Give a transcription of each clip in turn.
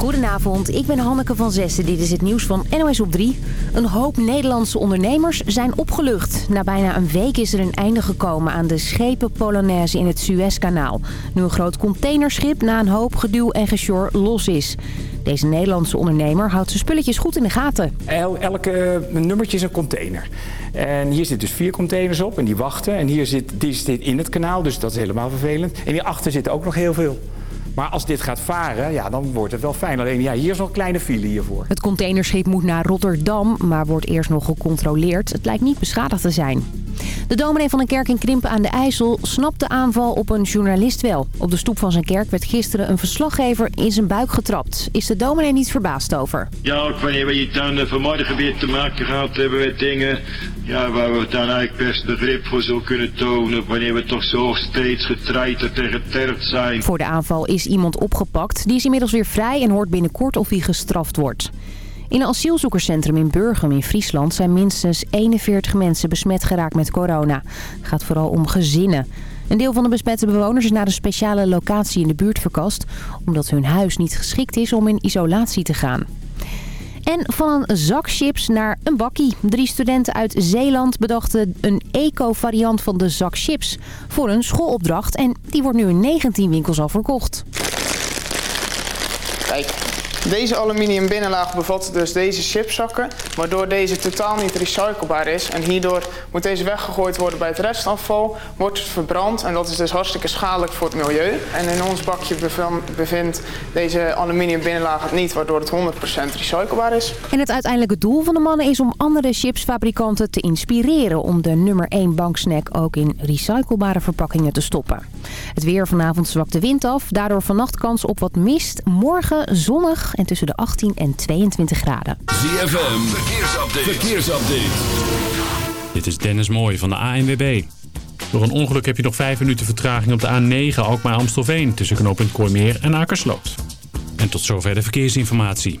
Goedenavond, ik ben Hanneke van Zessen. Dit is het nieuws van NOS op 3. Een hoop Nederlandse ondernemers zijn opgelucht. Na bijna een week is er een einde gekomen aan de schepen Polonaise in het Suezkanaal. Nu een groot containerschip na een hoop geduw en gesjor los is. Deze Nederlandse ondernemer houdt zijn spulletjes goed in de gaten. El, elke nummertje is een container. En hier zitten dus vier containers op en die wachten. En hier zit, die zit in het kanaal, dus dat is helemaal vervelend. En hierachter zit ook nog heel veel. Maar als dit gaat varen, ja, dan wordt het wel fijn. Alleen ja, hier is nog een kleine file hiervoor. Het containerschip moet naar Rotterdam, maar wordt eerst nog gecontroleerd. Het lijkt niet beschadigd te zijn. De dominee van een kerk in Krimpen aan de IJssel snapt de aanval op een journalist wel. Op de stoep van zijn kerk werd gisteren een verslaggever in zijn buik getrapt. Is de dominee niet verbaasd over? Ja, ook wanneer we hier dan vanmorgen weer te maken gehad hebben met dingen... Ja, waar we dan eigenlijk best begrip voor zullen kunnen tonen... wanneer we toch zo steeds getreiterd en getergd zijn. Voor de aanval is iemand opgepakt. Die is inmiddels weer vrij en hoort binnenkort of hij gestraft wordt. In een asielzoekerscentrum in Burgum in Friesland zijn minstens 41 mensen besmet geraakt met corona. Het gaat vooral om gezinnen. Een deel van de besmette bewoners is naar een speciale locatie in de buurt verkast... omdat hun huis niet geschikt is om in isolatie te gaan. En van een zak chips naar een bakkie. Drie studenten uit Zeeland bedachten een eco-variant van de zak chips voor een schoolopdracht. En die wordt nu in 19 winkels al verkocht. Kijk, deze aluminium binnenlaag bevat dus deze chipzakken, waardoor deze totaal niet recyclebaar is. En hierdoor moet deze weggegooid worden bij het restafval, wordt het verbrand en dat is dus hartstikke schadelijk voor het milieu. En in ons bakje bevindt deze aluminium binnenlaag het niet, waardoor het 100% recyclebaar is. En het uiteindelijke doel van de mannen is om andere chipsfabrikanten te inspireren om de nummer 1 banksnack ook in recyclebare verpakkingen te stoppen. Het weer vanavond zwakt de wind af, daardoor vannacht kans op wat mist. Morgen zonnig en tussen de 18 en 22 graden. ZFM, verkeersupdate. verkeersupdate. Dit is Dennis Mooij van de ANWB. Door een ongeluk heb je nog 5 minuten vertraging op de A9 Alkmaar-Amstelveen... tussen knooppunt Kooimeer en Akersloot. En tot zover de verkeersinformatie.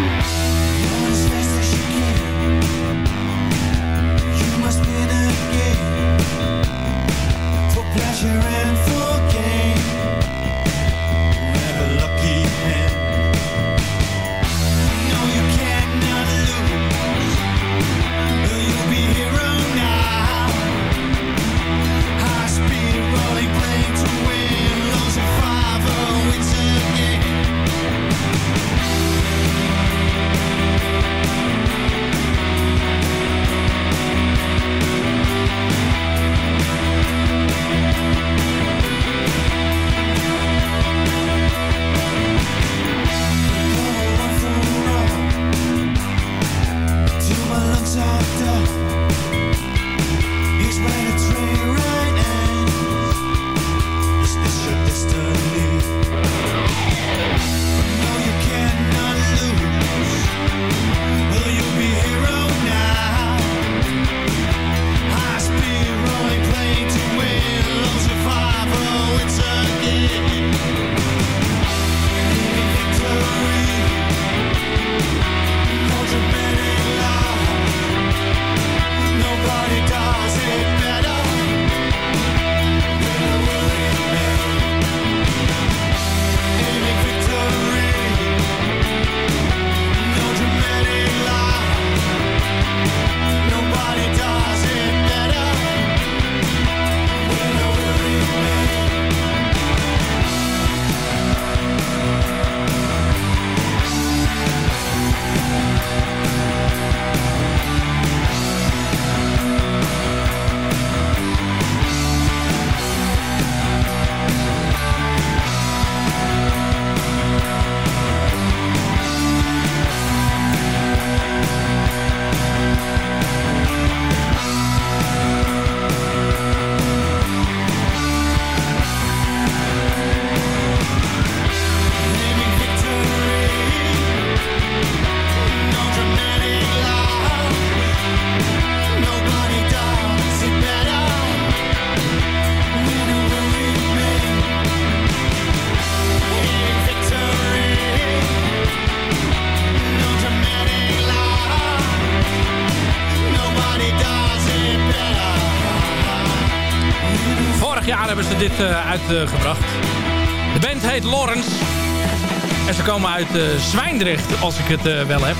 De band heet Lawrence. En ze komen uit eh, Zwijndrecht, als ik het eh, wel heb.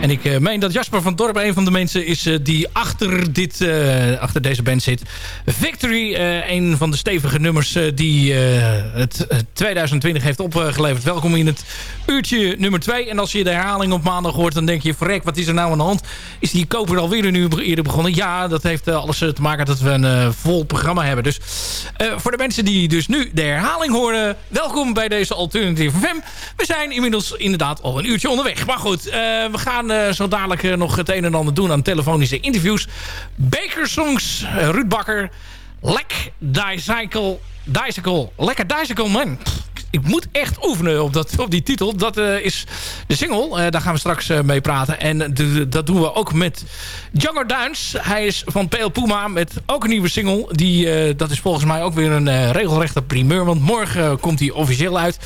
En ik eh, meen dat Jasper van Dorp een van de mensen is eh, die achter, dit, eh, achter deze band zit. Victory, een van de stevige nummers die het eh, 2020 heeft opgeleverd. Welkom in het uurtje nummer 2. En als je de herhaling op maandag hoort, dan denk je... verrek, wat is er nou aan de hand? Is die koper alweer een uur eerder begonnen? Ja, dat heeft alles te maken dat we een vol programma hebben. Dus voor de mensen die dus nu de herhaling horen... welkom bij deze Alternative FM. We zijn inmiddels inderdaad al een uurtje onderweg. Maar goed, we gaan eh, zo dadelijk eh, nog het een en ander doen aan telefonische interviews. Baker Songs, eh, Ruud Bakker, Lek Dicycle, Dicycle, Lekker Dicycle Man. Ik moet echt oefenen op, dat, op die titel. Dat is de single. Daar gaan we straks mee praten. En dat doen we ook met Django Duins. Hij is van PL Puma met ook een nieuwe single. Die, dat is volgens mij ook weer een regelrechte primeur. Want morgen komt hij officieel uit.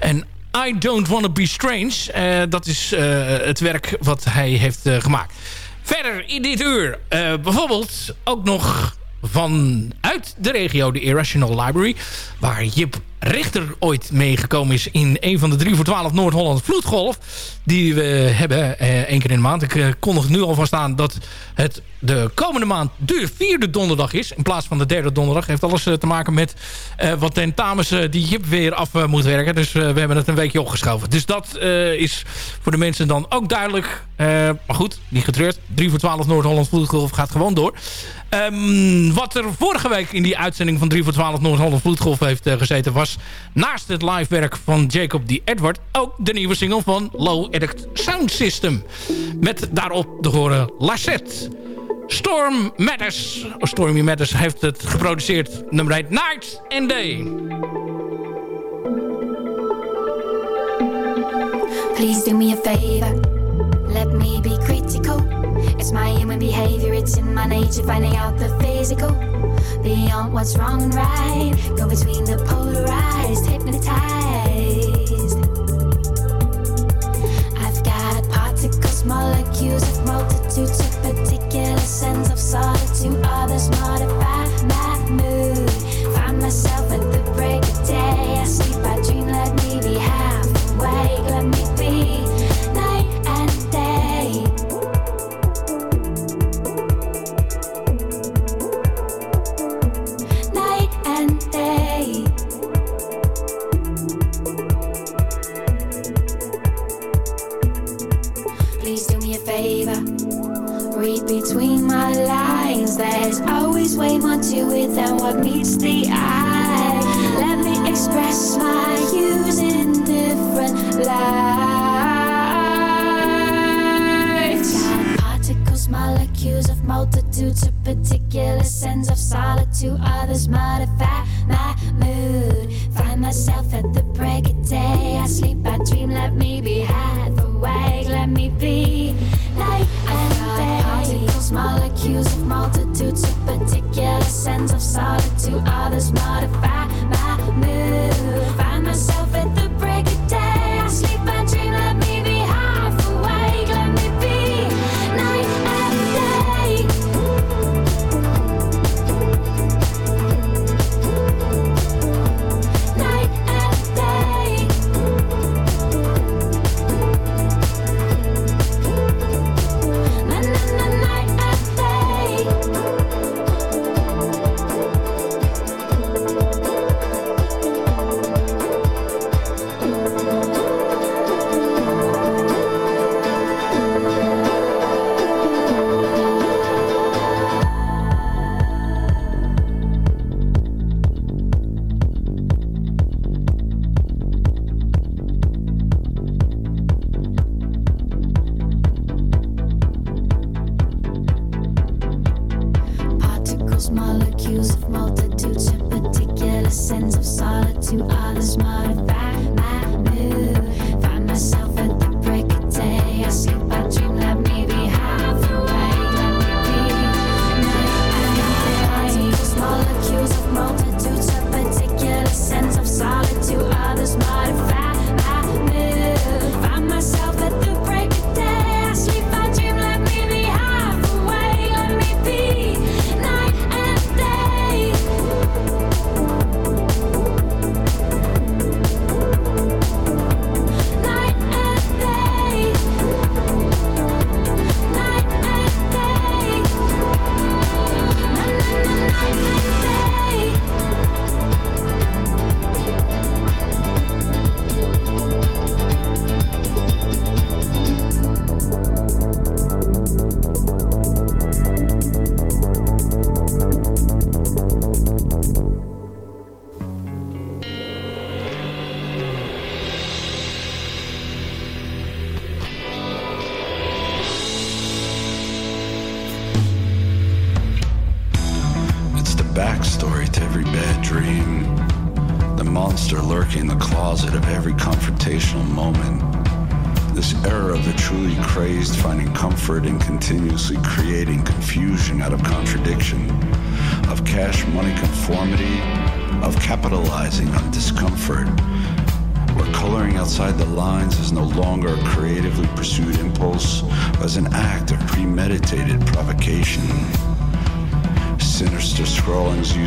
En I Don't Wanna Be Strange. eh, dat is eh, het werk wat hij heeft eh, gemaakt. Verder in dit uur bijvoorbeeld ook nog vanuit de regio, de Irrational Library... waar Jip Richter ooit meegekomen is in een van de 3 voor 12 Noord-Holland Vloedgolf... die we hebben eh, één keer in de maand. Ik eh, kondig nu alvast aan dat het de komende maand de vierde donderdag is... in plaats van de derde donderdag. Heeft alles eh, te maken met wat tentamens die Jip weer af moet werken. Dus we hebben het een weekje opgeschoven. Dus dat is voor de mensen dan ook duidelijk. Maar goed, niet getreurd. 3 voor 12 Noord-Holland Vloedgolf gaat gewoon door. Ehm, wat er vorige week in die uitzending van 3 voor 12 Noord-Holland Vloedgolf heeft gezeten... was naast het livewerk van Jacob D. Edward... ook de nieuwe single van Low Edit Sound System. Met daarop de horen Lassette. Storm Matters, Stormy Matters heeft het geproduceerd. Nummer 1 Night and Day. Please do me a favor. Let me be critical. It's my human behavior, it's in my nature, finding out the physical. Beyond what's wrong and right. Go between the polarized, hypnotized. I've got particles, molecules of multitudes, a particular sense of solitude. Others modify my mood. Find myself at the with and what meets the eye.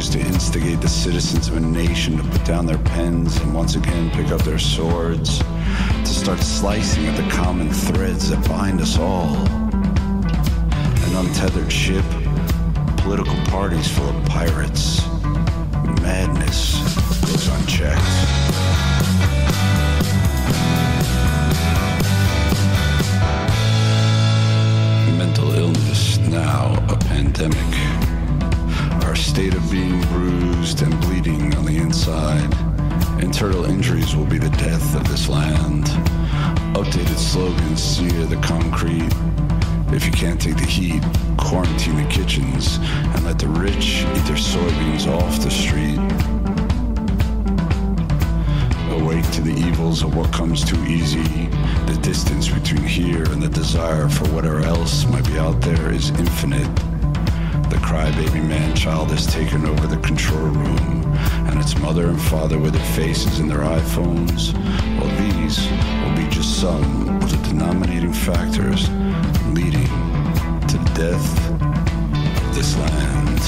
Used to instigate the citizens of a nation to put down their pens and once again pick up their swords, to start slicing at the common threads that bind us all. An untethered ship, political parties full of pirates, Will be the death of this land. Updated slogans sear the concrete. If you can't take the heat, quarantine the kitchens and let the rich eat their soybeans off the street. Awake to the evils of what comes too easy. The distance between here and the desire for whatever else might be out there is infinite. The crybaby man child has taken over the control room, and its mother and father with their faces in their iPhones. Well, these will be just some of the denominating factors leading to the death of this land.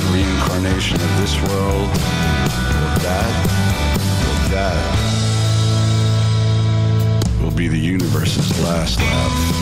The reincarnation of this world, or that, or that, be the universe's last laugh.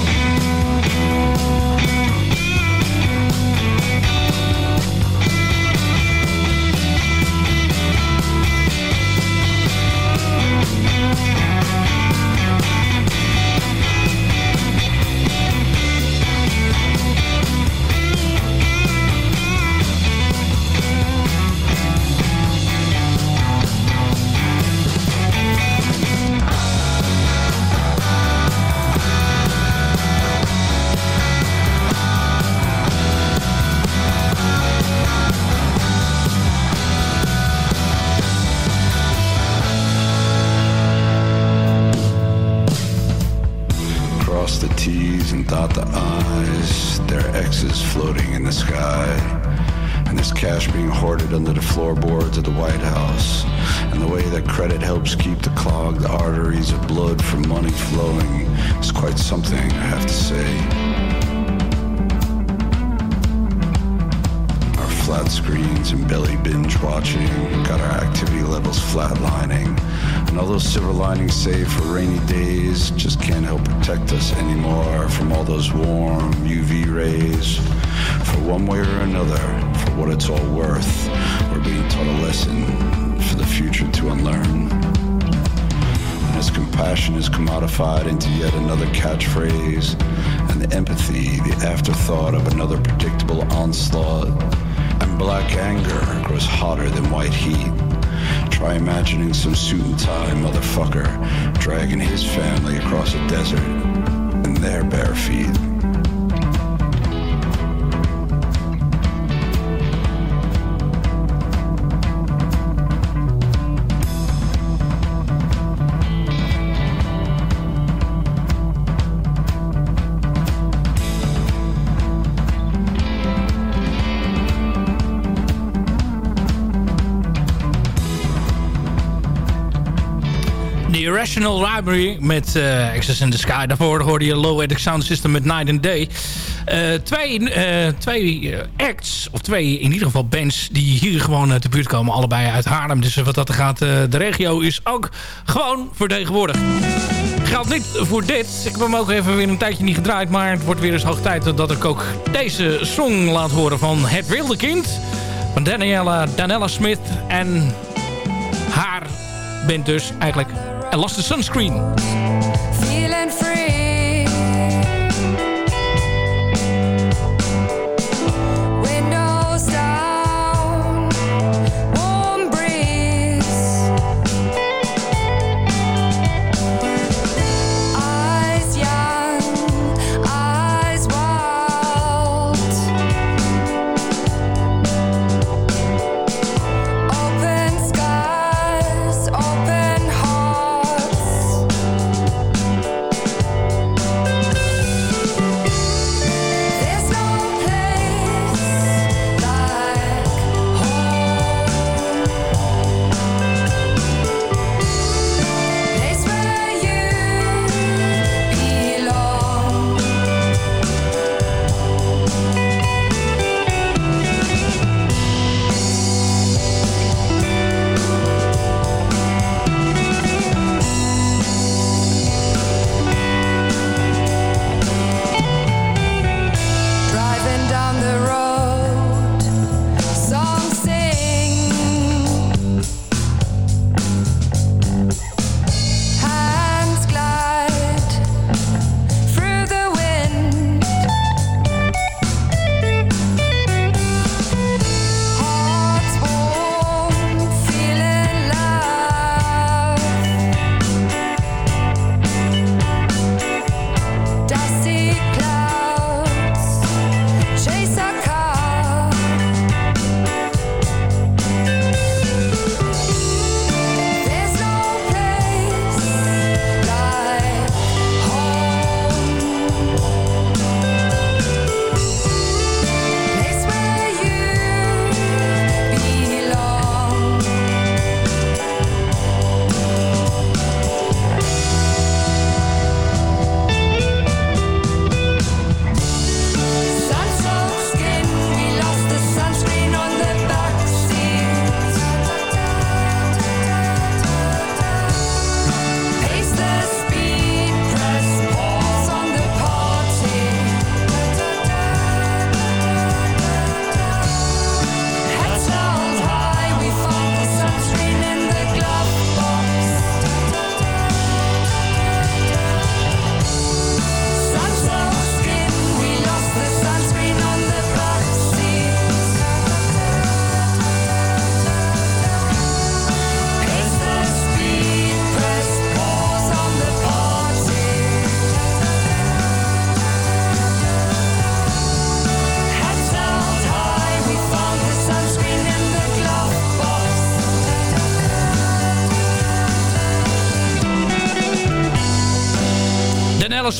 Dot the eyes, their X's floating in the sky. And there's cash being hoarded under the floorboards of the White House. And the way that credit helps keep the clogged arteries of blood from money flowing is quite something, I have to say. Flat screens and belly binge watching got our activity levels flatlining. And all those silver linings saved for rainy days just can't help protect us anymore from all those warm UV rays. For one way or another, for what it's all worth, we're being taught a lesson for the future to unlearn. As compassion is commodified into yet another catchphrase, and the empathy, the afterthought of another predictable onslaught, black anger grows hotter than white heat. Try imagining some suit and tie motherfucker dragging his family across a desert in their bare feet. The Irrational Library met uh, Access in the Sky. Daarvoor hoorde je Low Edic Sound System met Night and Day. Eh, twee eh, twee acts, of twee in ieder geval bands... die hier gewoon uit de buurt komen. Allebei uit Haarlem. Dus wat dat gaat, de regio is ook gewoon vertegenwoordigd. Geldt niet voor dit. Ik heb hem ook even weer een tijdje niet gedraaid. Maar het wordt weer eens hoog tijd dat ik ook deze song laat horen van Het Wilde Kind. Van Daniela, Danella Smith. En haar band dus eigenlijk I Lost the Sunscreen.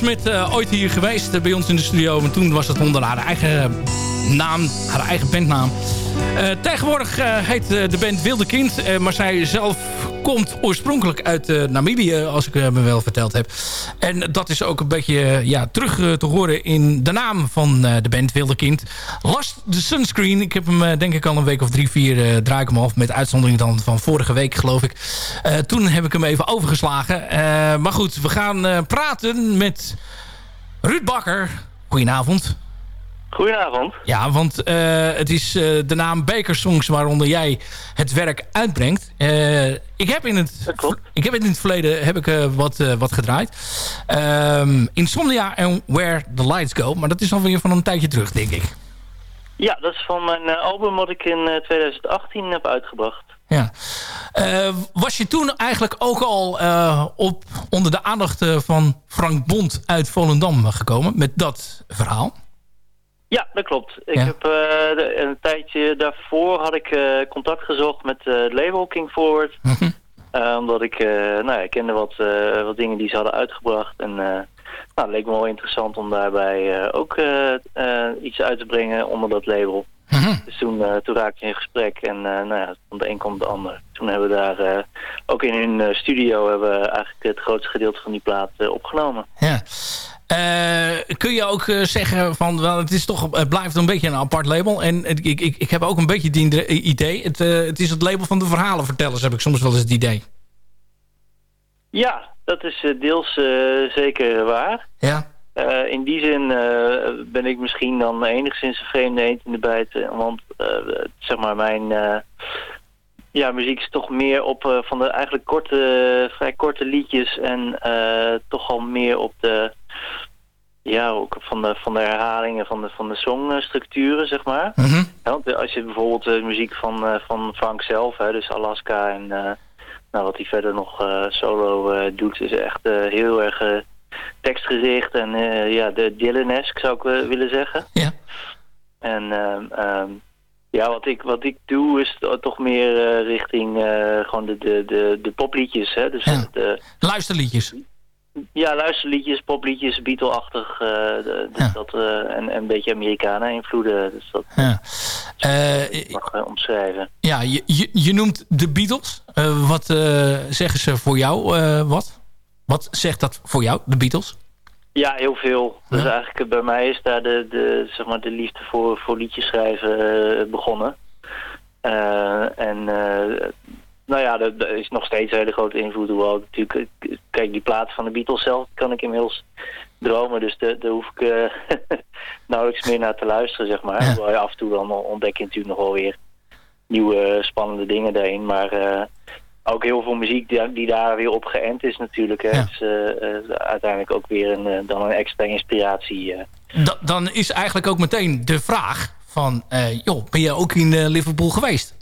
Eh, ooit hier geweest eh, bij ons in de studio. Maar toen was het onder haar eigen naam, haar eigen bandnaam. Eh, tegenwoordig eh, heet eh, de band Wilde Kind. eh, maar zij zelf komt oorspronkelijk uit eh, Namibië, als ik eh, me wel verteld heb. En dat is ook een beetje eh, ja, terug te horen in de naam van de band Wilde Kind. Last the Sunscreen. Ik heb hem denk ik al een week of drie, vier draai ik hem af. Met uitzondering dan van vorige week, geloof ik. Toen heb ik hem even overgeslagen. Maar goed, we gaan praten met Ruud Bakker. Goedenavond. Goedenavond. Ja, want eh, het is eh, de naam Baker Songs waaronder jij het werk uitbrengt. Eh, ik, heb in het, ik heb in het verleden heb ik, wat, wat gedraaid. Ehm, Insomnia en Where the Lights Go. Maar dat is alweer van een tijdje terug, denk ik. Ja, dat is van mijn album wat ik in eh, 2018 heb uitgebracht. Ja. Was je toen eigenlijk ook al op, onder de aandacht van Frank Bond uit Volendam gekomen met dat verhaal? Ja, dat klopt. Ik Ja. heb eh, een tijdje daarvoor had ik eh, contact gezocht met eh, het label King Forward. Eh, omdat ik, eh, nou ja, ik kende wat, eh, wat dingen die ze hadden uitgebracht. En eh, nou, het leek me wel interessant om daarbij eh, ook eh, eh, iets uit te brengen onder dat label. Dus toen, eh, toen raakte je in gesprek en eh, nou ja, van de een komt de ander. Toen hebben we daar eh, ook in hun eh, studio hebben we eigenlijk het grootste gedeelte van die plaat eh, opgenomen. Ja. Eh, kun je ook eh, zeggen van, wel, het, is toch, het blijft een beetje een apart label. En ik, ik, ik heb ook een beetje indre- idee. Het, eh, het is het label van de verhalenvertellers, heb ik soms wel eens het idee. Ja, dat is deels zeker waar. Ja. In die zin ben ik misschien dan enigszins een vreemde eend in de bijt. Want zeg maar mijn ja, muziek is toch meer op eh, van de eigenlijk korte, vrij korte liedjes. En eh, toch al meer op de ja, ook van de, van de herhalingen van de, van de songstructuren, zeg maar. Ja, want als je bijvoorbeeld de muziek van, eh, van Frank zelf, hè, dus Alaska en eh, nou, wat hij verder nog eh, solo eh, doet, is echt eh, heel erg eh, tekstgericht en eh, ja, de Dylan-esque zou ik eh, willen zeggen. Ja. En ehm, ehm, ja, wat ik, wat ik doe is to- toch meer eh, richting eh, gewoon de, de, de, de popliedjes, hè. Dus de, Luisterliedjes. ja, luisterliedjes, popliedjes, Beatle-achtig, dus dat, eh, en, en een beetje Americana-invloeden, dus dat Ja. Eh, mag ik omschrijven. ja, je, je, je noemt de Beatles. Wat eh, zeggen ze voor jou? wat? Wat zegt dat voor jou, de Beatles? Ja, heel veel. Dus eigenlijk eh, bij mij is daar de, de, zeg maar de liefde voor, voor liedjes schrijven eh, begonnen. Eh, en nou ja, er is nog steeds een hele grote invloed. Hoewel ik natuurlijk, kijk, die plaat van de Beatles zelf kan ik inmiddels dromen. Dus daar hoef ik nauwelijks meer naar te luisteren, zeg maar. Hoewel je af en toe dan ontdek je natuurlijk nog wel weer nieuwe spannende dingen daarin. Maar ook heel veel muziek die, die daar weer op geënt is natuurlijk. Hè. Dus eh, eh, uiteindelijk ook weer een, eh, dan een extra inspiratie. Da- dan is eigenlijk ook meteen de vraag van... joh, ben je ook in Liverpool geweest?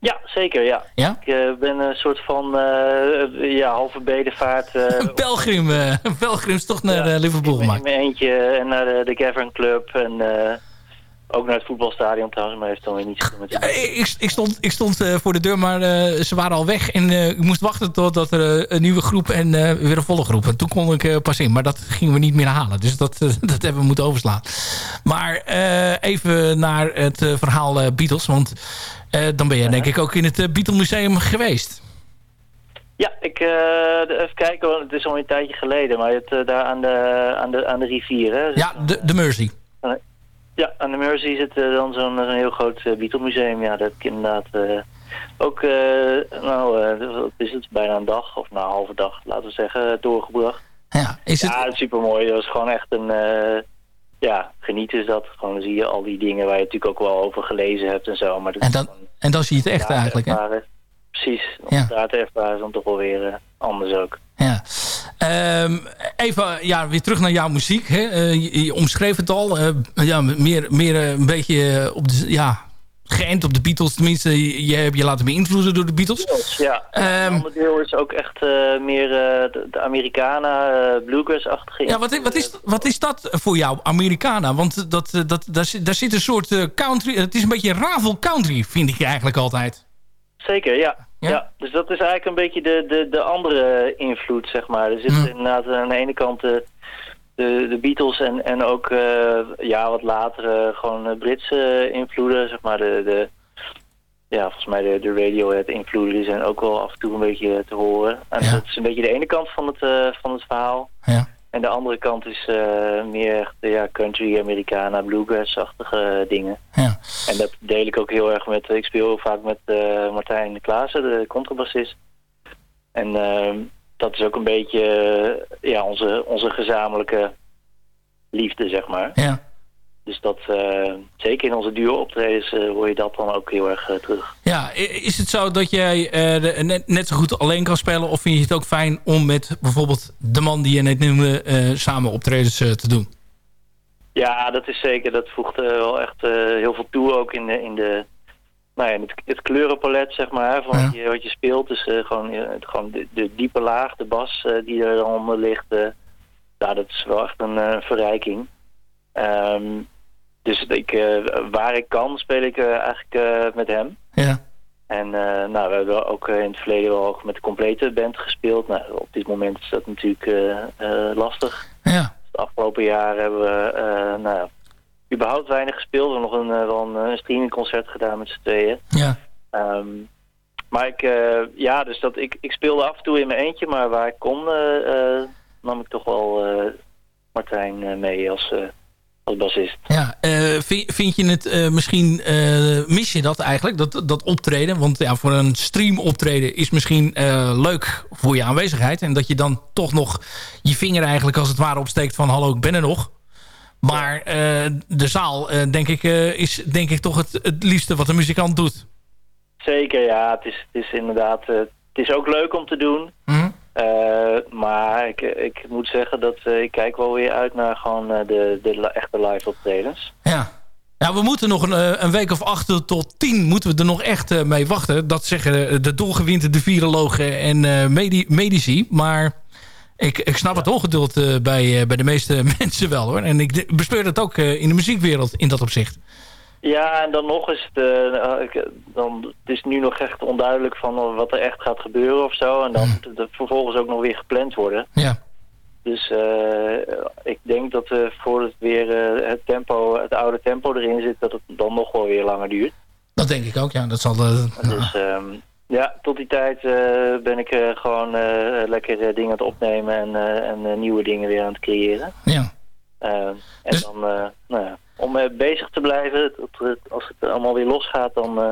Ja, zeker, ja. Ja? Ik ben een soort van eh, ja, halve bedevaart. eh, Een pelgrim, een pelgrimstocht naar Liverpool in gemaakt. mijn eentje en naar de, de Cavern Club en ook naar het voetbalstadion trouwens, maar heeft dan weer niet zoveel met Ja, ik, ik stond, ik stond eh, voor de deur, maar eh, ze waren al weg. En eh, ik moest wachten totdat er een nieuwe groep en weer een volle groep. En toen kon ik pas in. Maar dat gingen we niet meer halen. Dus dat, dat hebben we moeten overslaan. Maar even naar het verhaal Beatles. Want dan ben je denk ik ook in het uh, Beatle Museum geweest. Ja, ik, even kijken, want het is al een tijdje geleden, maar het, daar aan de, aan de, aan de rivier. Hè? Ja, de, de Mersey. Ja, aan de Mersey zit eh, dan zo'n zo'n heel groot uh, Beatle-museum. Ja, dat heb ik inderdaad eh, ook, eh, nou, eh, wat is het, bijna een dag, of nou, een halve dag, laten we zeggen, doorgebracht. Ja, is het... Ja, super mooi. Dat was gewoon echt een, eh, ja, genieten is dat. Gewoon zie je al die dingen waar je natuurlijk ook wel over gelezen hebt en zo. Maar dat En is dan, en dan zie je het echt eigenlijk, hè? Precies, om Ja. het daar te ervaren is dan toch wel weer eh, anders ook. Ehm, even ja, weer terug naar jouw muziek. Hè. Eh, je, je omschreef het al. eh, ja, meer, meer eh, een beetje op de, ja, geënt op de Beatles. Tenminste, je, je hebt je laten beïnvloeden door de Beatles. Ja, ander deel is ook echt meer de, de Americana, eh, bluegrass-achtige. Ja, wat, is- wat, is, wat is dat voor jou, Americana? Want dat, dat, daar, zit, daar zit een soort country... Het is een beetje ravel country, vind ik eigenlijk altijd. Zeker, ja. Ja. dus dat is eigenlijk een beetje de, de, de andere invloed, zeg maar. Er zit inderdaad aan de ene kant de, de, de Beatles en, en ook eh, ja, wat latere gewoon eh, Britse invloeden, zeg maar. De, de, ja, volgens mij de, de Radiohead-invloeden die zijn ook wel af en toe een beetje te horen. En dat is een beetje de ene kant van het, eh, van het verhaal. Ja. En de andere kant is eh, meer echt, ja, country, Americana, bluegrass-achtige dingen. Ja. En dat deel ik ook heel erg met, ik speel heel vaak met eh, Martijn Klaassen, de contrabassist. En dat is ook een beetje eh, ja, onze, onze gezamenlijke liefde, zeg maar. Ja. Dus dat, eh, zeker in onze duo optredens eh, hoor je dat dan ook heel erg eh, terug. Ja, is het zo dat jij net, net zo goed alleen kan spelen... of vind je het ook fijn om met bijvoorbeeld de man die je net noemde... samen optredens te doen? Ja, dat is zeker. Dat voegt wel echt heel veel toe ook in de, in de nou ja, het, het kleurenpalet, zeg maar, van wat, je, wat je speelt. Dus gewoon, het, gewoon de, de diepe laag, de bas die er onder ligt. ja, dat is wel echt een verrijking. Ehm, dus ik, eh, waar ik kan, speel ik eh, eigenlijk eh, met hem. Ja. En nou, we hebben ook in het verleden wel ook met de complete band gespeeld. Nou, op dit moment is dat natuurlijk lastig. Ja. Het afgelopen jaar hebben we nou, ja, überhaupt weinig gespeeld. We hebben nog een, wel een, een streamingconcert gedaan met z'n tweeën. Ja. Ehm, maar ik, ja, dus dat, ik, ik speelde af en toe in mijn eentje, maar waar ik kon, nam ik toch wel Martijn mee als, als bassist. Ja, eh, vind, vind je het eh, misschien, eh, mis je dat eigenlijk, dat, dat optreden? Want ja, voor een stream optreden is misschien leuk voor je aanwezigheid. En dat je dan toch nog je vinger eigenlijk als het ware opsteekt van hallo, ik ben er nog. Maar de zaal, denk ik, is denk ik toch het, het liefste wat een muzikant doet. Zeker, ja. Het is, het is inderdaad... het is ook leuk om te doen. Mhm. Eh, maar ik, ik moet zeggen dat eh, ik kijk wel weer uit naar gewoon eh, de, de echte live optredens. Ja. Ja, we moeten nog een, een week of acht tot tien moeten we er nog echt mee wachten. Dat zeggen de doorgewinterde virologen en medi medici. Maar ik, ik snap het ongeduld bij, bij de meeste mensen wel hoor. En ik bespeur dat ook in de muziekwereld in dat opzicht. Ja, en dan nog is het, ik- dan, het is nu nog echt onduidelijk van wat er echt gaat gebeuren of zo. En dan moet het vervolgens ook nog weer gepland worden. Ja. Dus eh, ik denk dat voor het weer het tempo, het oude tempo erin zit, dat het dan nog wel weer langer duurt. Dat denk ik ook, ja. Dat zal de, Dus ehm, ja, tot die tijd ben ik gewoon lekker dingen aan het opnemen en, en nieuwe dingen weer aan het creëren. Ja. Eh, en dan, eh, nou ja, om eh, bezig te blijven, tot, het- als het allemaal weer losgaat, dan, eh,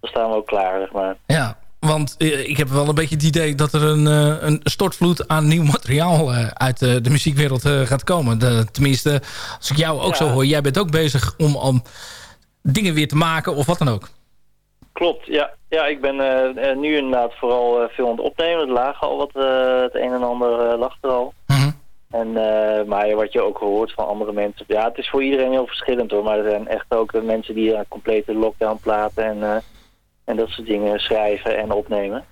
dan staan we ook klaar, zeg maar. Ja, want eh, ik heb wel een beetje het idee dat er een, een stortvloed aan nieuw materiaal uit de muziekwereld gaat komen. De, tenminste, als ik jou ook Ja. zo hoor, jij bent ook bezig om, om dingen weer te maken of wat dan ook. Klopt, ja. Ja, ik ben nu inderdaad vooral veel aan het opnemen. Er lagen al wat, het een en ander lag er al. En, eh, maar wat je ook hoort van andere mensen. Ja, het is voor iedereen heel verschillend hoor. Maar er zijn echt ook eh, mensen die een complete lockdown platen en, eh, en dat soort dingen schrijven en opnemen.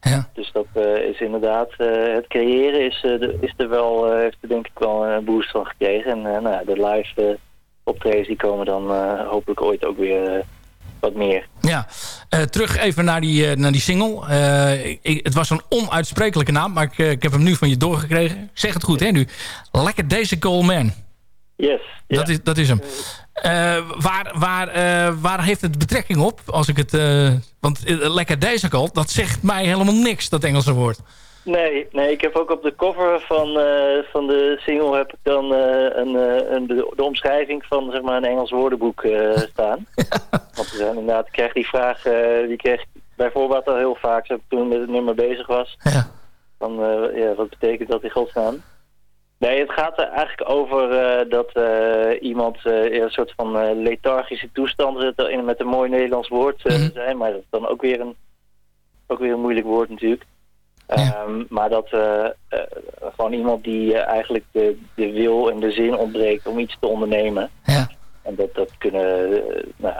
Ja. Dus dat is inderdaad, het creëren is, de- is er wel, heeft er denk ik wel een boost van gekregen. En nou, de live optredens die komen dan hopelijk ooit ook weer wat meer. Ja, Eh, terug even naar die, eh, naar die single. Eh, ik, het was een onuitsprekelijke naam, maar ik, ik heb hem nu van je doorgekregen. Zeg het goed, hè, nu. Lekker deze Man. Yes. Dat, is, dat is hem. Waar, waar, waar heeft het betrekking op? Als ik het, want lekker deze dat zegt mij helemaal niks, dat Engelse woord. Nee, nee, ik heb ook op de cover van, eh, van de single heb ik dan eh, een, eh, een, de, de omschrijving van zeg maar, een Engels woordenboek staan. Want zijn inderdaad, ik kreeg die vraag, die kreeg ik bijvoorbeeld al heel vaak, toen ik met het nummer bezig was. Van, eh, ja, wat betekent dat in godsnaam? Nee, het gaat er eigenlijk over dat iemand in een soort van lethargische toestand zit, met een mooi Nederlands woord eh, zijn, maar dat is dan ook weer een, ook weer een moeilijk woord natuurlijk. Ehm, maar dat eh, eh, gewoon iemand die eh, eigenlijk de, de wil en de zin ontbreekt om iets te ondernemen. Ja. En dat, dat kunnen, nou,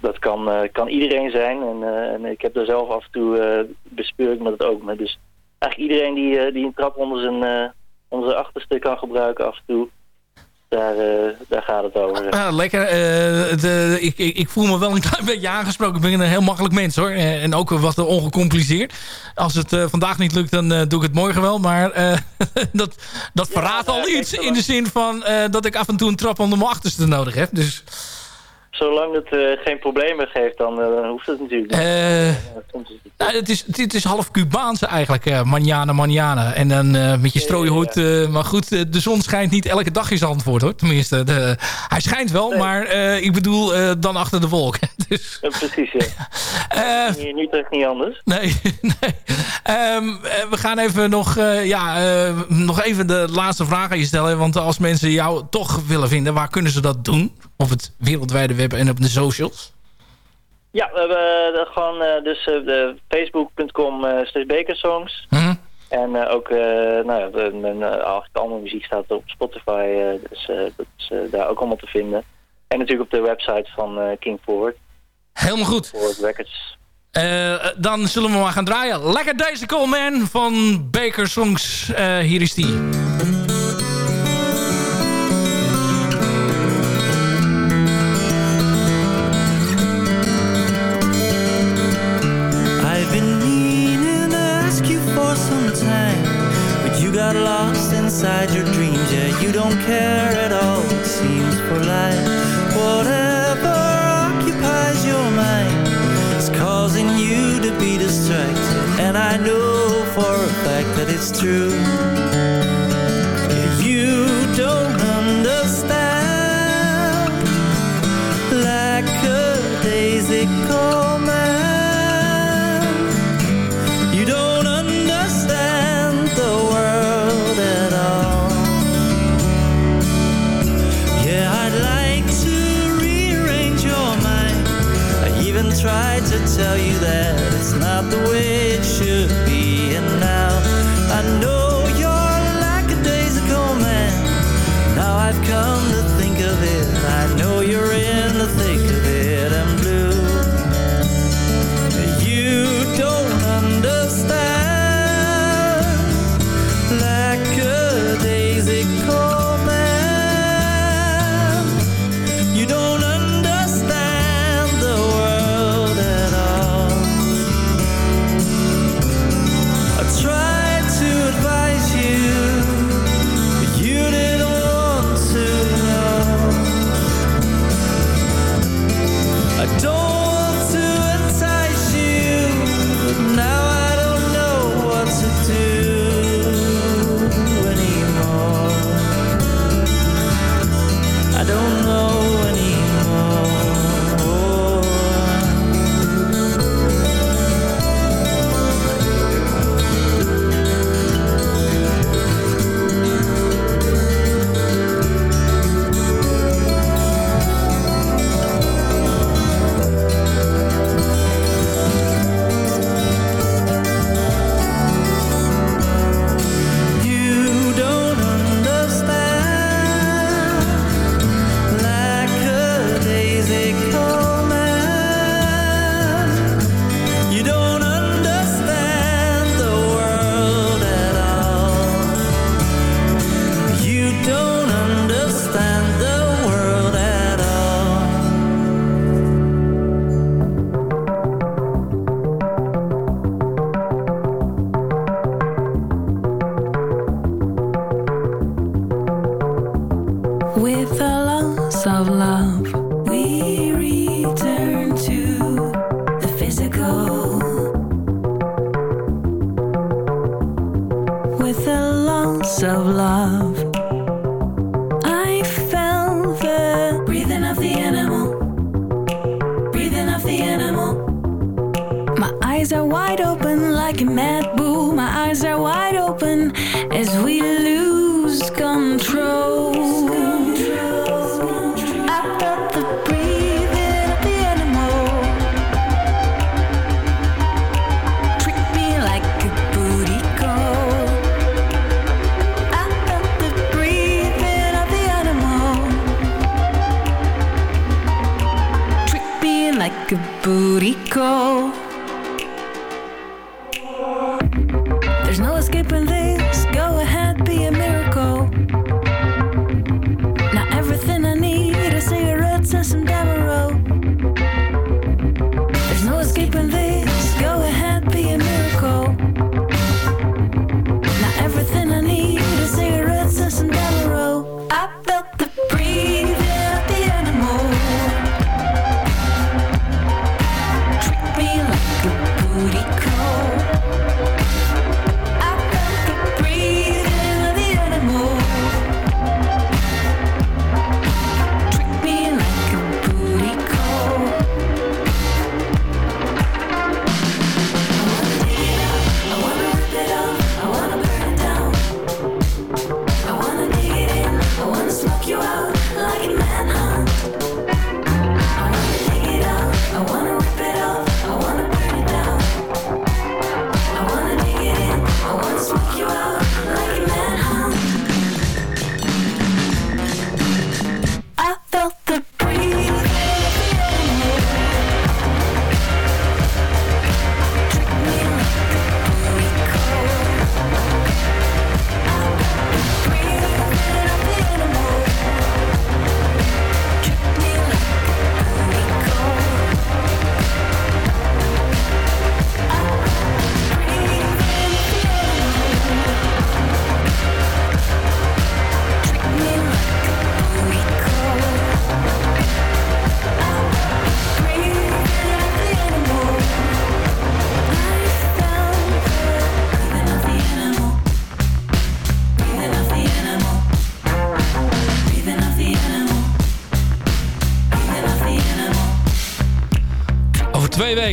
dat kan, kan iedereen zijn. En, en ik heb daar zelf af en toe bespeur ik me dat ook. Maar dus eigenlijk iedereen die, die een trap onder zijn, onder zijn achterste kan gebruiken af en toe. Daar, eh, daar gaat het over. Ah, lekker. Eh, de, ik, ik, ik voel me wel een klein beetje aangesproken. Ik ben een heel makkelijk mens hoor. Eh, en ook wat ongecompliceerd. Als het vandaag niet lukt, dan doe ik het morgen wel. Maar dat, dat verraadt al iets in de zin van dat ik af en toe een trap onder mijn achterste nodig heb. Dus Zolang het eh, geen problemen geeft, dan eh, hoeft het natuurlijk niet. Eh, nou, het, is, het is half Cubaanse eigenlijk. eh manjana, manjana. En dan met je strooien hoed. eh, maar goed, de zon schijnt niet elke dag is antwoord hoor. Tenminste, de, hij schijnt wel. Maar ik bedoel dan achter de wolk. dus, Ja, precies, ja. Hier in Utrecht niet anders. Nee, nee. Ehm, eh, we gaan even nog, ja, nog even de laatste vraag aan je stellen. Want als mensen jou toch willen vinden, waar kunnen ze dat doen? Op het wereldwijde web en op de socials? Ja, we hebben eh, gewoon eh, dus eh, de facebook.com slash bekersongs. Mhm. En ook, nou ja, mijn, eigenlijk al mijn muziek staat op Spotify, dus dat is daar ook allemaal te vinden. En natuurlijk op de website van King Forward. Helemaal goed. Forward Records. Dan zullen we maar gaan draaien. Lekker deze Coleman van Baker Songs. Hier is die. Don't care at all, it seems, for life Whatever occupies your mind Is causing you to be distracted. And I know for a fact that it's true tried to tell you that it's not the way it should be. And now I know you're like a daisical man. Now I've come to With the loss of love, we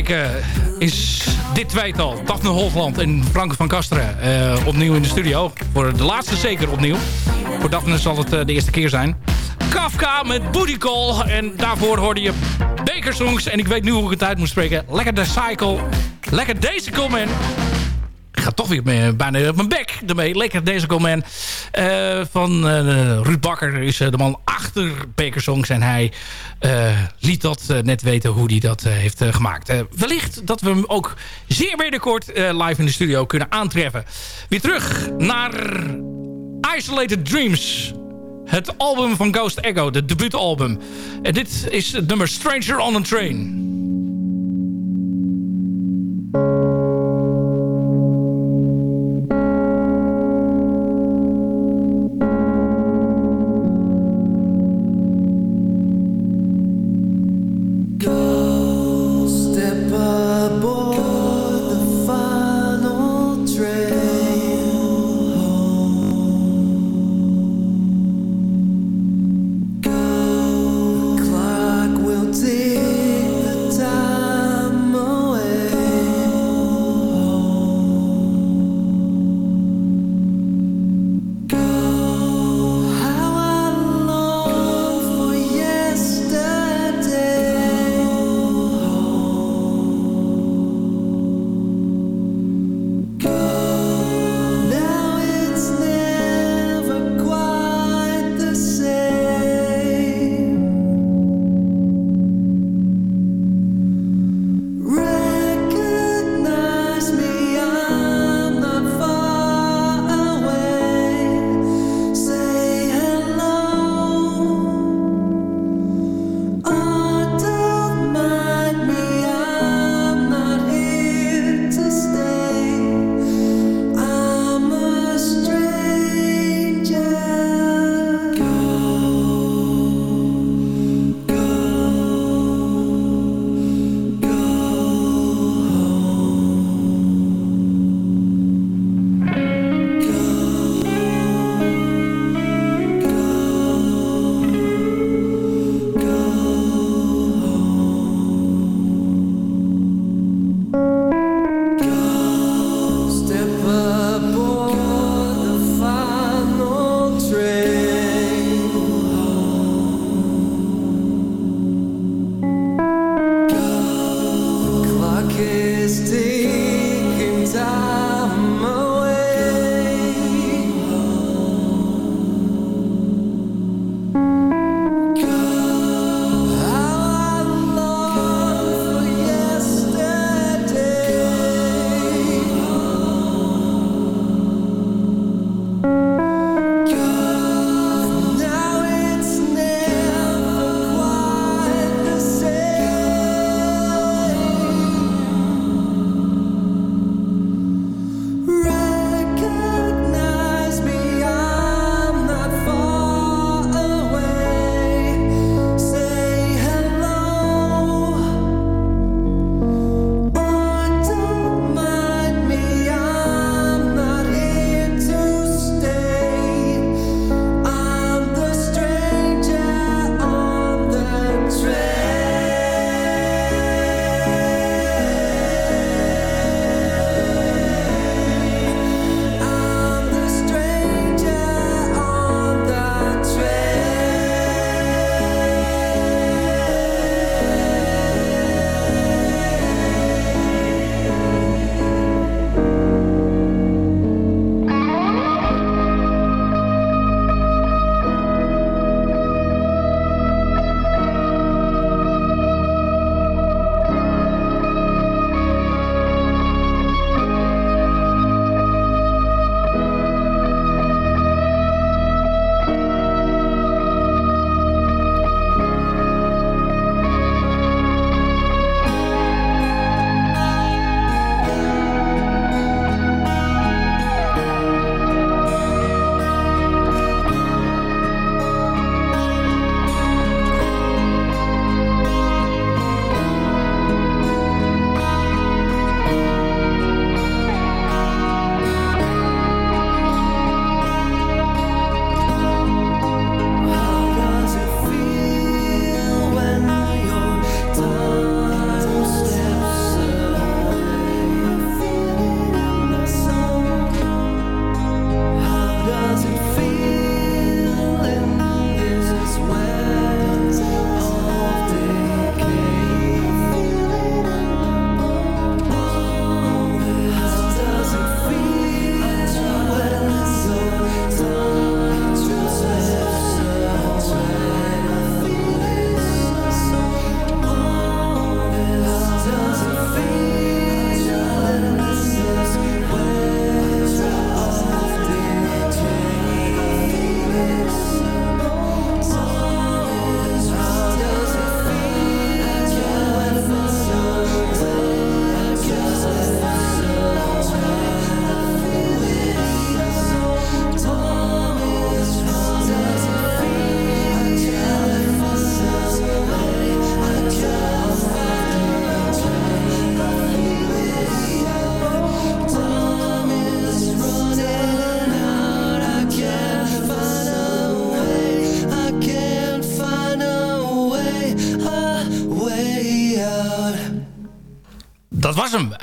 weken is dit tweetal, Daphne Hofland en Frank van Kasteren, eh, opnieuw in de studio. Voor de laatste zeker opnieuw. Voor Daphne zal het eh, de eerste keer zijn. Kafka met Booty Call. En daarvoor hoorde je Bakersongs. En ik weet nu hoe ik het uit moet spreken. Lekker de cycle. Lekker deze man. Ik ga toch weer bijna op mijn bek ermee. Lekker deze man. Eh, van eh, Ruud Bakker is eh, de man achter Bakersongs. En hij liet dat net weten hoe hij dat heeft gemaakt. wellicht dat we hem ook zeer binnenkort live in de studio kunnen aantreffen. Weer terug naar Isolated Dreams. Het album van Ghost Echo, de debuutalbum. En dit is het nummer Stranger on a Train.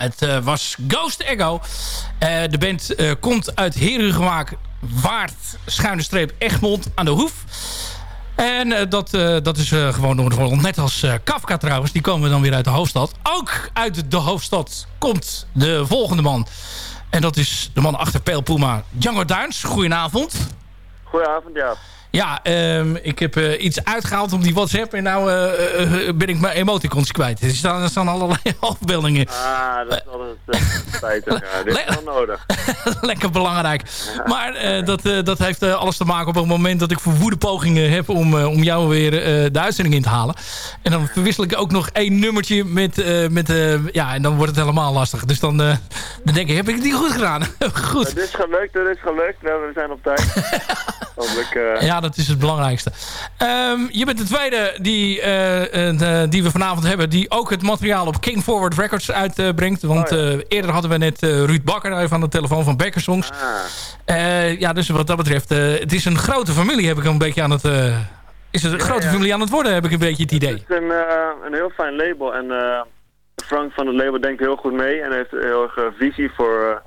Het eh, was Ghost Echo. Eh, de band eh, komt uit Herugewaak, Waard, schuine streep Egmond aan de Hoef. En dat, dat is eh, gewoon Noord-Holland. Net als Kafka trouwens. Die komen dan weer uit de hoofdstad. Ook uit de hoofdstad komt de volgende man. En dat is de man achter Peel Puma, Django Duins. Goedenavond. Goedenavond, ja. Ja, ehm, ik heb eh, iets uitgehaald op die WhatsApp en nou eh, eh, ben ik mijn emoticons kwijt. Er staan, er staan allerlei afbeeldingen. Ah, dat is altijd spijtig. Ja. Dit is wel nodig. Lekker belangrijk. Maar dat, dat heeft alles te maken op het moment dat ik verwoede pogingen heb om, om jou weer de uitzending in te halen. En dan verwissel ik ook nog één nummertje met, met ja, en dan wordt het helemaal lastig. Dus dan, dan denk ik, heb ik het niet goed gedaan? goed. Het is gelukt, het is gelukt. Nou, we zijn op tijd. Ja, dat is het belangrijkste. Ehm, je bent de tweede die, eh, eh, die we vanavond hebben... die ook het materiaal op King Forward Records uitbrengt. Want Oh, eh, eerder hadden we net Ruud Bakker even aan de telefoon van Bakker Songs. Ah. Ja, dus wat dat betreft... het is een grote familie, heb ik een beetje aan het... is het een grote ja. familie aan het worden, heb ik een beetje het idee. Het is een, een heel fijn label. En Frank van het label denkt heel goed mee. En heeft heel erg visie voor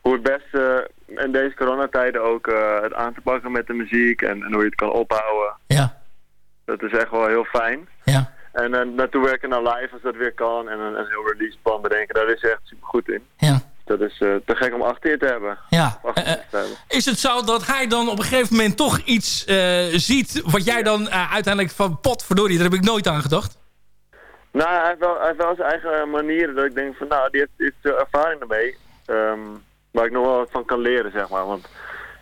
hoe het beste in deze coronatijden ook eh, het aan te pakken met de muziek. En, en hoe je het kan ophouden. Ja. Dat is echt wel heel fijn. Ja. En eh, naartoe werken naar live als dat weer kan. En een, een heel release plan bedenken. Daar is hij echt super goed in. Ja. Dat is eh, te gek om achter te hebben. Ja. Te hebben. Is het zo dat hij dan op een gegeven moment toch iets ziet... wat jij dan uiteindelijk van potverdorie, daar heb ik nooit aan gedacht? Nou, hij heeft, wel, hij heeft wel zijn eigen manieren dat ik denk van, nou, die heeft, die heeft veel ervaring ermee. ehm, waar ik nog wel wat van kan leren, zeg maar. Want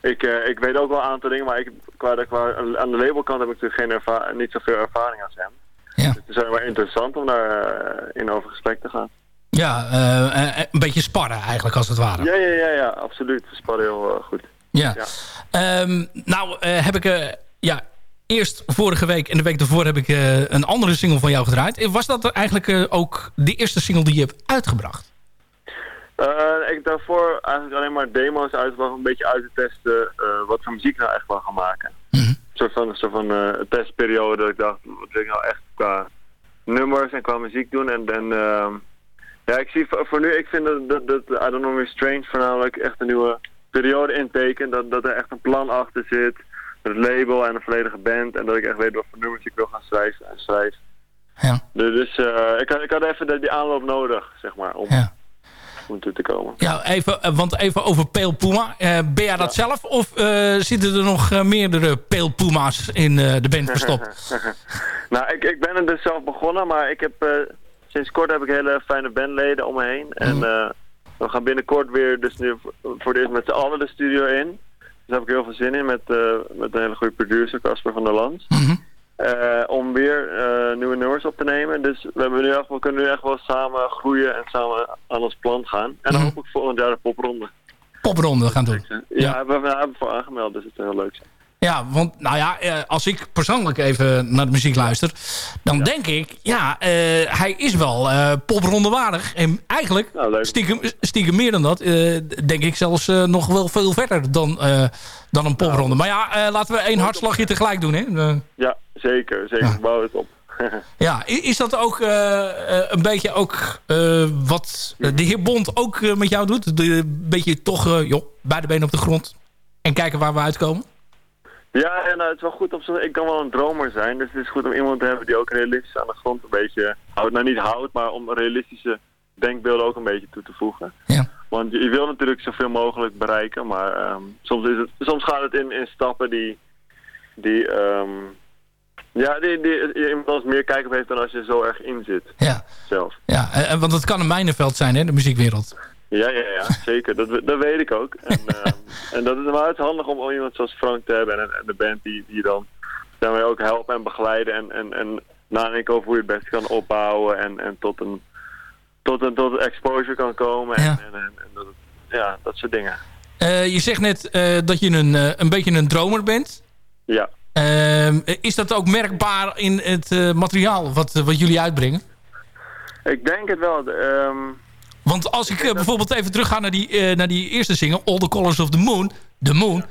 ik, eh, ik weet ook wel een aantal dingen, maar ik, qua, qua, aan de labelkant heb ik natuurlijk geen niet zoveel ervaring als hem. Ja. Dus het is wel interessant om daar eh, in over gesprek te gaan. Ja, eh, een beetje sparren eigenlijk als het ware. Ja, ja, ja, ja, absoluut. We spannen heel goed. Ja. Ehm, nou, heb ik... ja, eerst vorige week en de week daarvoor heb ik een andere single van jou gedraaid. Was dat eigenlijk ook de eerste single die je hebt uitgebracht? Eh, ik daarvoor eigenlijk alleen maar demo's uitgebracht om een beetje uit te testen eh, wat voor muziek ik nou echt wil gaan maken. Een soort van, een soort van eh, testperiode dat ik dacht, wat wil ik nou echt qua nummers en qua muziek doen. En, en ehm, ja, ik zie voor, voor nu, ik vind dat, dat, dat I Don't Know Strange voornamelijk echt een nieuwe periode intekent. Dat, dat er echt een plan achter zit, het label en een volledige band. En dat ik echt weet wat voor nummers ik wil gaan schrijven en schrijven. Ja. Dus eh, ik, had, ik had even die aanloop nodig, zeg maar, om, om te komen. Ja, even, eh, want even over Peel Puma. Eh, ben jij dat zelf of eh, zitten er nog meerdere Peel Puma's in de band verstopt? nou, ik, ik ben er dus zelf begonnen, maar ik heb, sinds kort heb ik hele fijne bandleden om me heen. En eh, we gaan binnenkort weer dus nu voor- eerst met z'n allen de studio in. Dus daar heb ik heel veel zin in met, met een hele goede producer, Casper van der Lans. Eh, om weer eh, nieuwe nummers op te nemen. Dus we, hebben nu echt, we kunnen nu echt wel samen groeien en samen aan ons plan gaan. En dan hoop ik volgend jaar de popronde. Popronde gaan doen. Ja, we hebben we voor aangemeld, dus het is heel leuk. zijn. Ja, want nou ja, eh, als ik persoonlijk even naar de muziek luister... dan denk ik, ja, eh, hij is wel eh popronde waardig. En eigenlijk, stiekem, stiekem meer dan dat... denk ik zelfs nog wel veel verder dan, dan een popronde. Maar ja, laten we één hartslagje tegelijk doen, hè? Ja, zeker. Zeker. Bouw het op. ja, is dat ook een beetje ook wat de heer Bond ook met jou doet? Een beetje toch, joh, beide benen op de grond. En kijken waar we uitkomen? Ja, en nou, het is wel goed op. Ik kan wel een dromer zijn, dus het is goed om iemand te hebben die ook realistisch aan de grond een beetje houdt. Nou, niet houdt, maar om realistische denkbeelden ook een beetje toe te voegen. Ja. Want je, je wil natuurlijk zoveel mogelijk bereiken, maar ehm, soms, is het, soms gaat het in, in stappen die, die, ehm, ja, die, die iemand meer kijk op heeft dan als je zo erg in zit. Ja. Zelf. Ja, want het kan een mijnenveld zijn, hè, de muziekwereld. Ja, ja, ja, zeker. Dat, dat weet ik ook. En, ehm, en dat is, maar het is handig om iemand zoals Frank te hebben en, en de band die, die dan daarmee ook helpen en begeleiden en, en, en nadenken over hoe je het best kan opbouwen en, en tot een tot een tot een exposure kan komen en, Ja. en, en, en dat, ja, dat soort dingen. Eh, je zegt net eh, dat je een, eh, een beetje een dromer bent. Ja. Ehm, is dat ook merkbaar in het materiaal wat, wat jullie uitbrengen? Ik denk het wel. ehm, Want als ik eh, bijvoorbeeld even terug ga naar die, eh, naar die eerste single... All the Colors of the Moon, The Moon,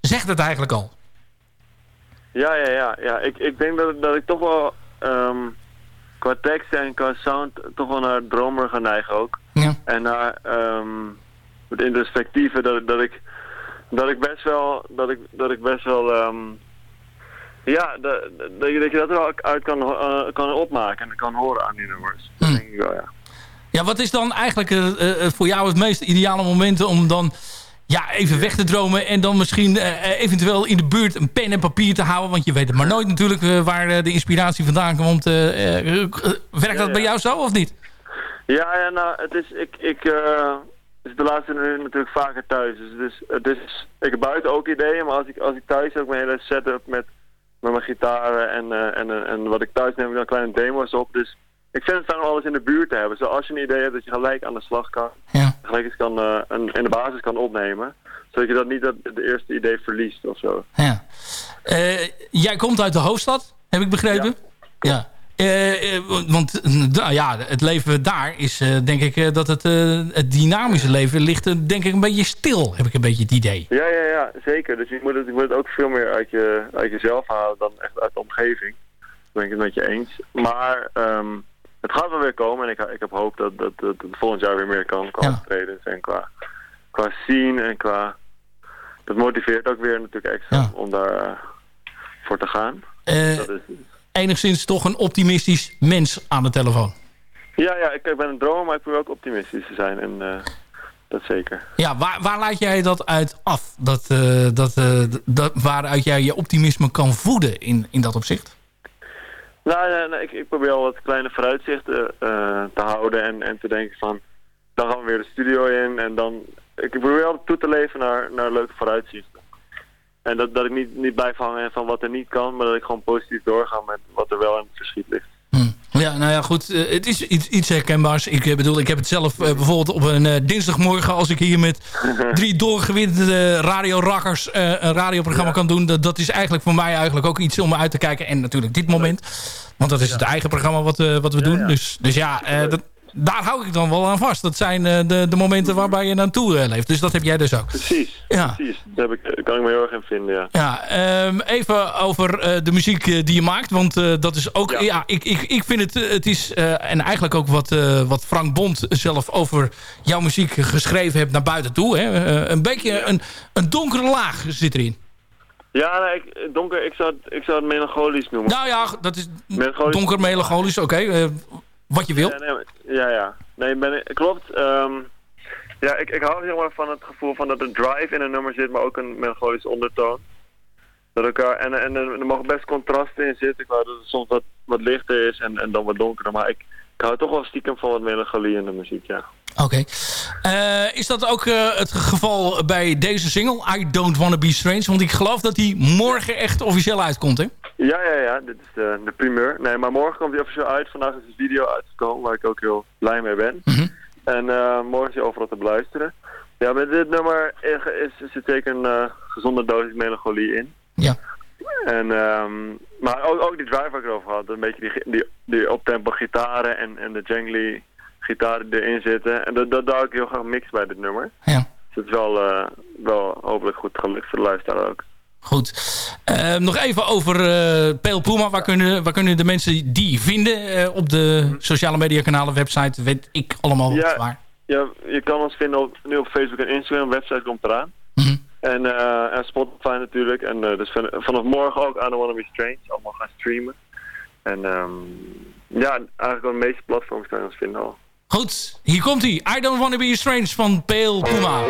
zegt het eigenlijk al. Ja, ja, ja. ja. Ik, ik denk dat, dat ik toch wel... ehm, qua tekst en qua sound toch wel naar dromer gaan neigen ook. Ja. En naar ehm het introspectieve dat, dat ik dat ik best wel dat ik dat ik best wel ehm, ja dat, dat, je, dat er wel uit kan, eh, kan opmaken en kan horen aan die nummers. Dat denk ik wel ja. Ja, wat is dan eigenlijk eh, eh, voor jou het meest ideale moment om dan ja, even weg te dromen... en dan misschien eh, eventueel in de buurt een pen en papier te houden? Want je weet het maar nooit natuurlijk eh, waar eh, de inspiratie vandaan komt. Eh, eh, eh, werkt dat bij jou zo of niet? Ja, ja, nou, het is, ik, ik eh, is de laatste nu natuurlijk vaker thuis. Dus het is, het is, ik heb buiten ook ideeën, maar als ik, als ik thuis ook mijn hele setup met, met mijn gitaren en, eh, en, eh, en wat ik thuis neem, ik dan kleine demo's op. Dus ik vind het fijn om alles in de buurt te hebben. Zoals als je een idee hebt, dat je gelijk aan de slag kan. Gelijk eens kan, een, in de basis kan opnemen. Zodat je dat niet dat het eerste idee verliest of zo. Eh, jij komt uit de hoofdstad, heb ik begrepen? Ja. Eh, want nou ja, het leven daar is denk ik dat het, het dynamische leven ligt denk ik een beetje stil, heb ik een beetje het idee. Ja, ja, ja, zeker. Dus je moet het, je moet het ook veel meer uit, je, uit jezelf halen dan echt uit de omgeving. Dat ben ik het met je eens. Maar ehm, het gaat wel weer komen en ik, ik heb hoop dat, dat, dat het volgend jaar weer meer kan qua optredens en qua, qua scene en qua... Dat motiveert ook weer natuurlijk extra om daar eh, voor te gaan. Eh, dat is, enigszins toch een optimistisch mens aan de telefoon. ja, ja, ik, ik ben een dromer, maar ik probeer ook optimistisch te zijn en eh, dat zeker. Ja, waar, waar laat jij dat uit af? Dat, dat, dat, waaruit jij je optimisme kan voeden in, in dat opzicht? Nou, nee, nee, ik, ik probeer al wat kleine vooruitzichten eh, te houden en, en te denken van, dan gaan we weer de studio in en dan, ik probeer altijd toe te leven naar, naar leuke vooruitzichten. En dat, dat ik niet, niet blijf hangen van wat er niet kan, maar dat ik gewoon positief doorga met wat er wel in het verschiet ligt. Ja, nou ja, goed. eh, het is iets, iets herkenbaars. Ik eh, bedoel, ik heb het zelf eh, bijvoorbeeld op een dinsdagmorgen... als ik hier met drie doorgewinterde radiorakkers een radioprogramma kan doen... Dat, dat is eigenlijk voor mij eigenlijk ook iets om uit te kijken. En natuurlijk dit moment. Want dat is het eigen programma wat, wat we doen. Dus, dus ja, dat, daar hou ik dan wel aan vast. Dat zijn eh, de, de momenten waarbij je naartoe eh, leeft. Dus dat heb jij dus ook. Precies, Ja. precies. Daar heb ik, kan ik me heel erg in vinden, ja. Ja, ehm, even over eh, de muziek eh, die je maakt. Want eh, dat is ook... Ja, ik, ik, ik vind het... eh, het is, eh, en eigenlijk ook wat, eh, wat Frank Bond zelf over jouw muziek geschreven heeft naar buiten toe. Hè? Eh, een beetje een, een donkere laag zit erin. Ja, nee, ik, donker, ik zou, het- ik zou het melancholisch noemen. Nou ja, dat is Melancholisch. donker melancholisch. Oké, eh, wat je wil. Ja, nee, ja, ja. Nee, ben, klopt. ehm, ja, ik, ik hou heel erg van het gevoel van dat er drive in een nummer zit, maar ook een melancholische ondertoon. Dat elkaar, en, en, er mogen best contrasten in zitten. Ik wou dat het soms wat, wat lichter is en, en dan wat donkerder. Maar ik, ik hou toch wel stiekem van wat melancholie in de muziek, ja. Oké. Eh, is dat ook eh, het geval bij deze single? I Don't Wanna Be Strange. Want ik geloof dat die morgen echt officieel uitkomt, hè? Ja, ja, ja. Dit is de, de primeur. Nee, maar morgen komt hij officieel uit. Vandaag is de video uitgekomen, waar ik ook heel blij mee ben. En eh, morgen is hij overal te beluisteren. Ja, met dit nummer is, is, zit zeker een eh, gezonde dosis melancholie in. Ja. En, ehm, maar ook, ook die drive waar ik erover had. Een beetje die, die, die optempo gitaren en, en de jangly gitaren die erin zitten. En dat, dat zou ik heel graag mixen bij dit nummer. Ja. Dus het is wel, eh, wel hopelijk goed gelukt voor de luisteraar ook. Goed. Eh, nog even over eh Pale Puma. Waar kunnen, waar kunnen de mensen die vinden? eh, op de sociale media kanalen, website, weet ik allemaal wat waar. Ja, je kan ons vinden op, nu op Facebook en Instagram. website komt eraan. En, eh, en Spotify natuurlijk. En dus van- vanaf morgen ook I Don't Wanna Be Strange. Allemaal gaan streamen. En ehm, ja, eigenlijk op de meeste platforms kan je ons vinden al. Goed, hier komt hij. I Don't Wanna Be Strange van Pale Puma.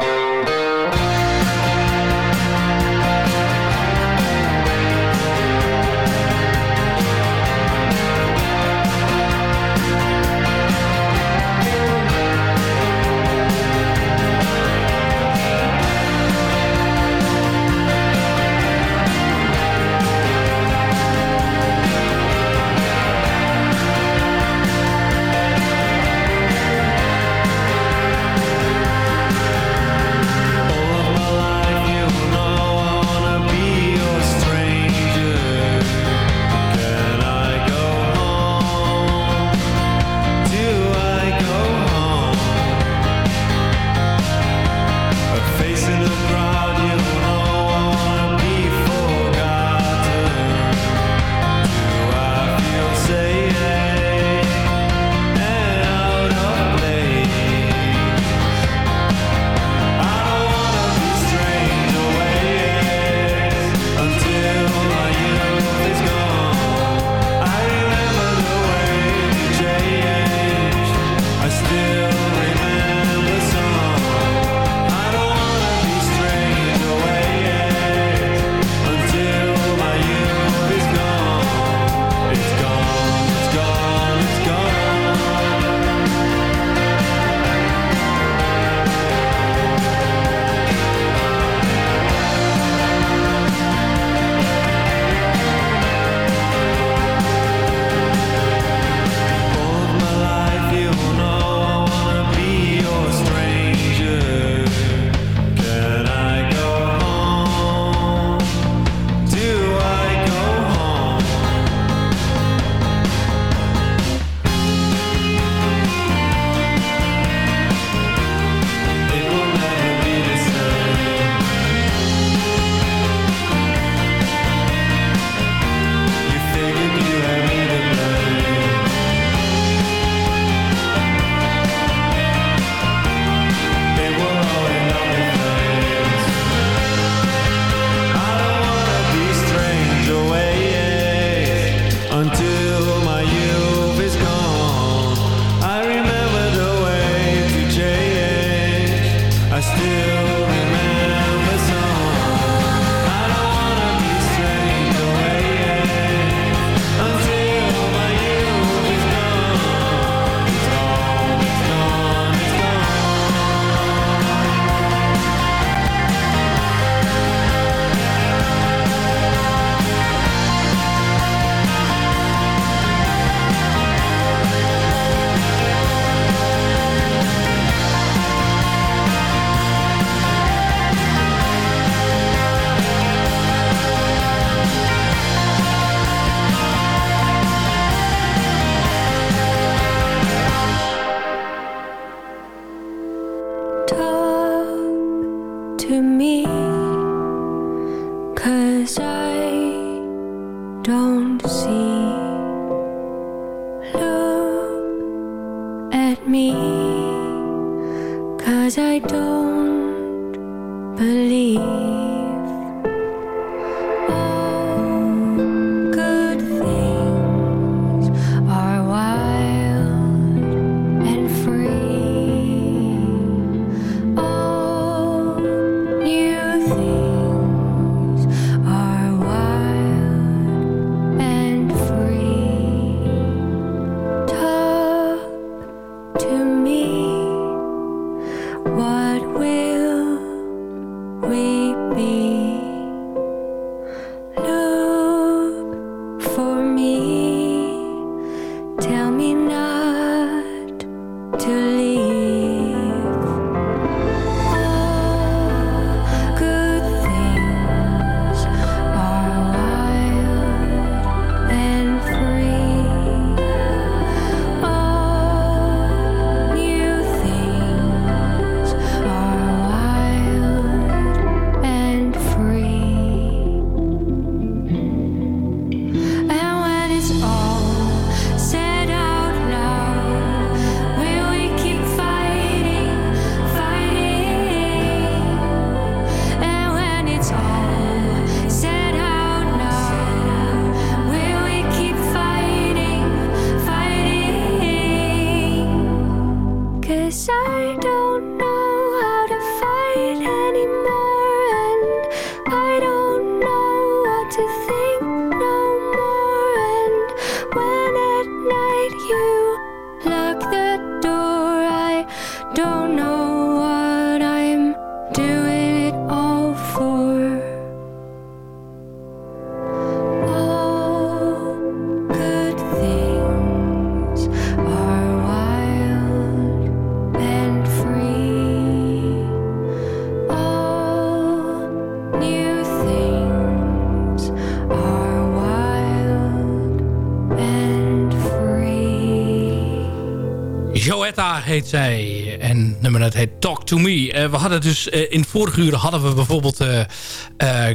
Zij. En nummer dat heet Talk to Me. Eh, we hadden dus eh, in vorige uur hadden we bijvoorbeeld eh,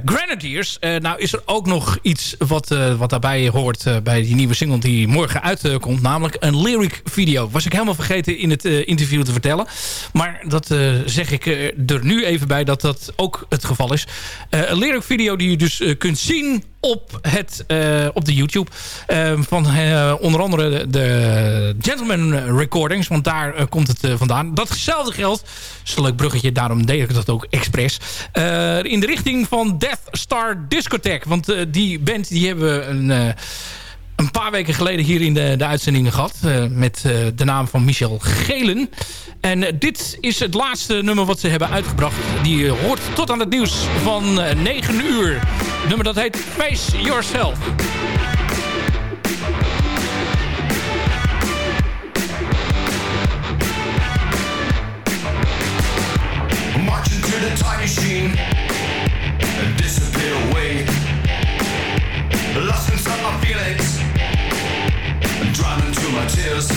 Grenadiers. Nou is er ook nog iets wat, wat daarbij hoort bij die nieuwe single die morgen uitkomt. namelijk een lyric video. Was ik helemaal vergeten in het interview te vertellen. Maar dat zeg ik er nu even bij dat dat ook het geval is. Een lyric video die je dus kunt zien op, het, eh, op de YouTube. eh, van eh, onder andere de, Gentleman Recordings. Want daar eh, komt het vandaan. Datzelfde geldt. is een leuk bruggetje. Daarom deed ik dat ook expres. in de richting van Death Star Discotheque. Want die band die hebben een... een paar weken geleden hier in de, de uitzendingen gehad. eh, met eh, de naam van Michel Gelen. En eh, dit is het laatste nummer wat ze hebben uitgebracht. Die hoort tot aan het nieuws van eh, 9 uur. Het nummer dat heet Face Yourself. The disappear away. Lost inside feelings, drowned into my tears.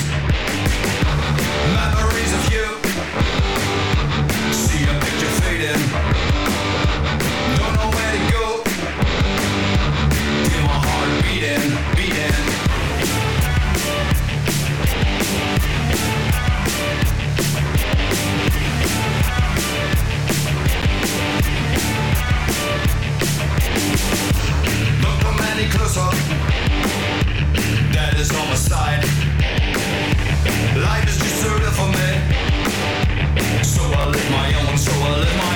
Memories of you, see a picture fading. Don't know where to go. My heart beating, beating. Any closer. Is on my side. Life is too real for me. So I live my own, so I live my